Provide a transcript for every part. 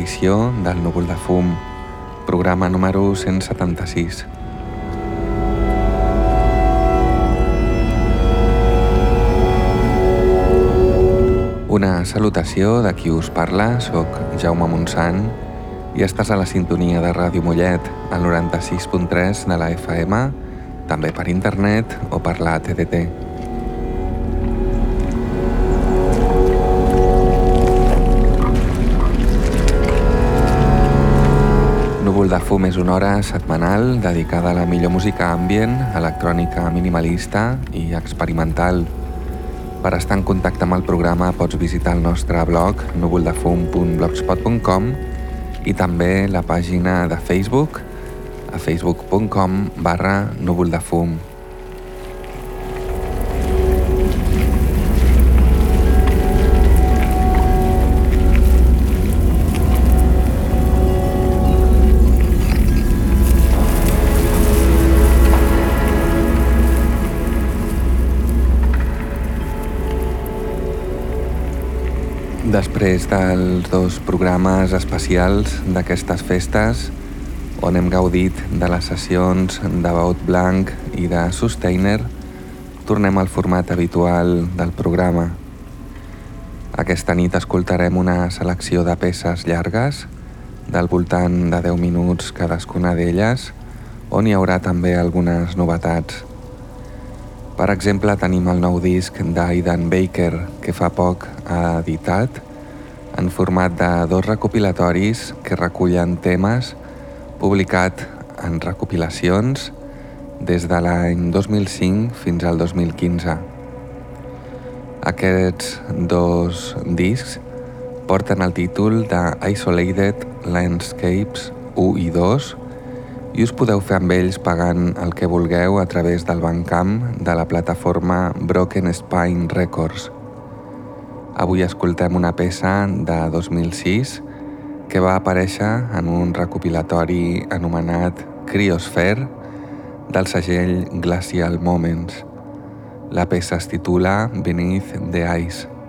edició del Núvol de Fum, programa número 176. Una salutació de qui us parla, sóc Jaume Montsant i estàs a la sintonia de Ràdio Mollet, al 96.3 de la FM, també per internet o per la TDT. De fum és una hora setmanal dedicada a la millor música ambient, electrònica minimalista i experimental. Per estar en contacte amb el programa pots visitar el nostre blog núvoldefum.blogspot.com i també la pàgina de Facebook a facebook.com barra núvoldefum. Després dels dos programes especials d'aquestes festes, on hem gaudit de les sessions de Baut Blanc i de Sustainer, tornem al format habitual del programa. Aquesta nit escoltarem una selecció de peces llargues, del voltant de 10 minuts cadascuna d'elles, on hi haurà també algunes novetats. Per exemple, tenim el nou disc d'Aidan Baker, que fa poc ha editat, en format de dos recopilatoris que recullen temes publicat en recopilacions des de l'any 2005 fins al 2015. Aquests dos discs porten el títol de Isolated Landscapes 1 i 2 i us podeu fer amb ells pagant el que vulgueu a través del bancamp de la plataforma Broken Spine Records. Avui escoltem una peça de 2006 que va aparèixer en un recopilatori anomenat Criosphere del segell Glacial Moments. La peça es titula Beneath the Ice.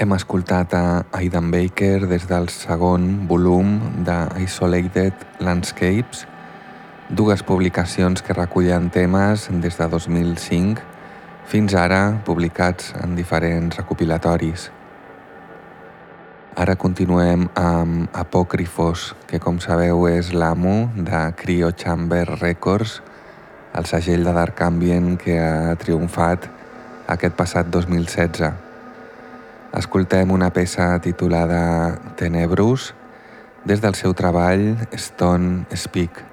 Hem escoltat a Aidan Baker des del segon volum de Isolated Landscapes, dues publicacions que recullen temes des de 2005 fins ara publicats en diferents recopilatoris. Ara continuem amb Apocryphos, que com sabeu és l'amo de Cryo Chamber Records, el segell de Dark Ambient que ha triomfat aquest passat 2016. Escoltem una peça titulada Tenebrus des del seu treball Stone Speak.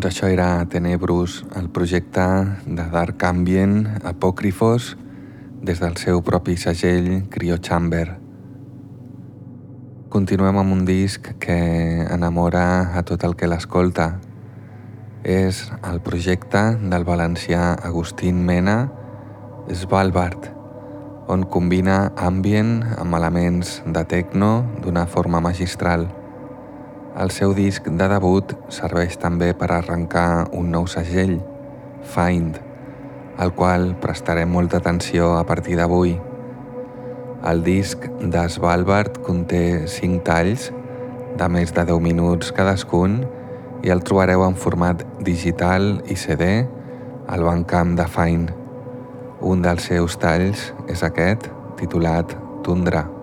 Doncs això era Tenebrus, el projecte de Dark Ambient Apòcrifos des del seu propi segell Cryo Chamber. Continuem amb un disc que enamora a tot el que l'escolta. És el projecte del valencià Agustín Mena, Svalbard, on combina ambient amb elements de techno d'una forma magistral. El seu disc de debut serveix també per arrencar un nou segell, Find, al qual prestarem molta atenció a partir d'avui. El disc de Svalbard conté 5 talls de més de 10 minuts cadascun i el trobareu en format digital i CD al Bandcamp de Find. Un dels seus talls és aquest, titulat Tundra.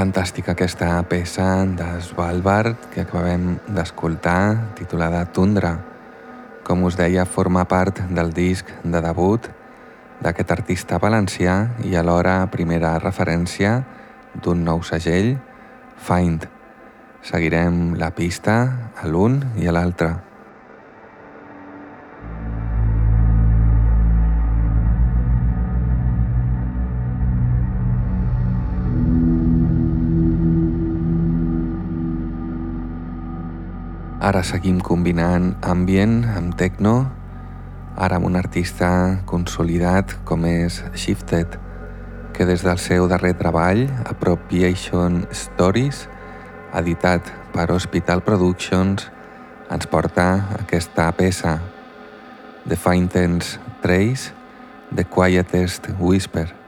Fantàstica aquesta peça de Svalbard que acabem d'escoltar, titulada Tundra. Com us deia, forma part del disc de debut d'aquest artista valencià i alhora primera referència d'un nou segell, Find. Seguirem la pista a l'un i a l'altre. Ara seguim combinant ambient amb techno ara amb un artista consolidat com és Shifted, que des del seu darrer treball, Appropriation Stories, editat per Hospital Productions, ens porta aquesta peça, The Faintest Trace, The Quietest Whisper.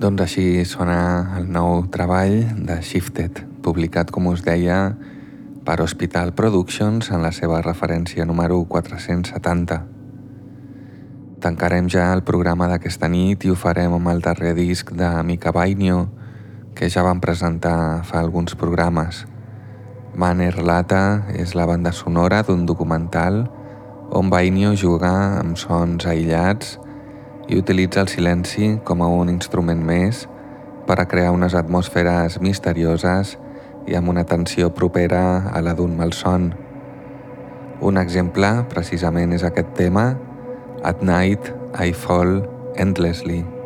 Doncs així sona el nou treball de Shifted, publicat, com us deia, per Hospital Productions en la seva referència número 470. Tancarem ja el programa d'aquesta nit i ho farem amb el darrer disc de Mika Bainio, que ja vam presentar fa alguns programes. Maner Lata és la banda sonora d'un documental on Bainio juga amb sons aïllats i utilitza el silenci com a un instrument més per a crear unes atmosferes misterioses i amb una tensió propera a la d'un malson. Un exemple, precisament, és aquest tema, At Night I Fall Endlessly.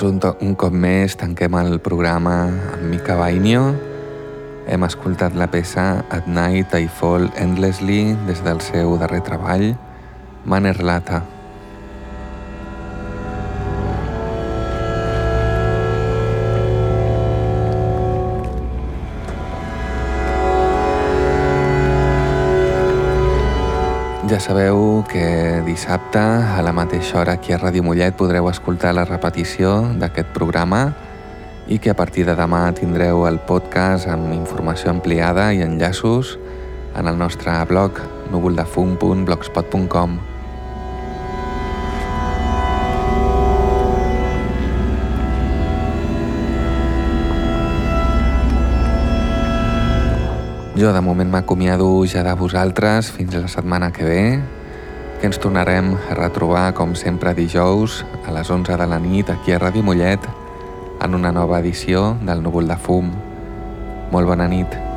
Doncs un, un cop més tanquem el programa amb Mika Bainio. Hem escoltat la peça At Night I Fall Endlessly des del seu darrer treball, Manerlata. Sabeu que dissabte a la mateixa hora aquí a Ràdio Mollet podreu escoltar la repetició d'aquest programa i que a partir de demà tindreu el podcast amb informació ampliada i enllaços en el nostre blog núvoldefum.blogspot.com Jo de moment m'acomiado ja de vosaltres fins la setmana que ve, que ens tornarem a retrobar com sempre dijous a les 11 de la nit aquí a Ràdio Mollet en una nova edició del Núvol de Fum. Molt bona nit.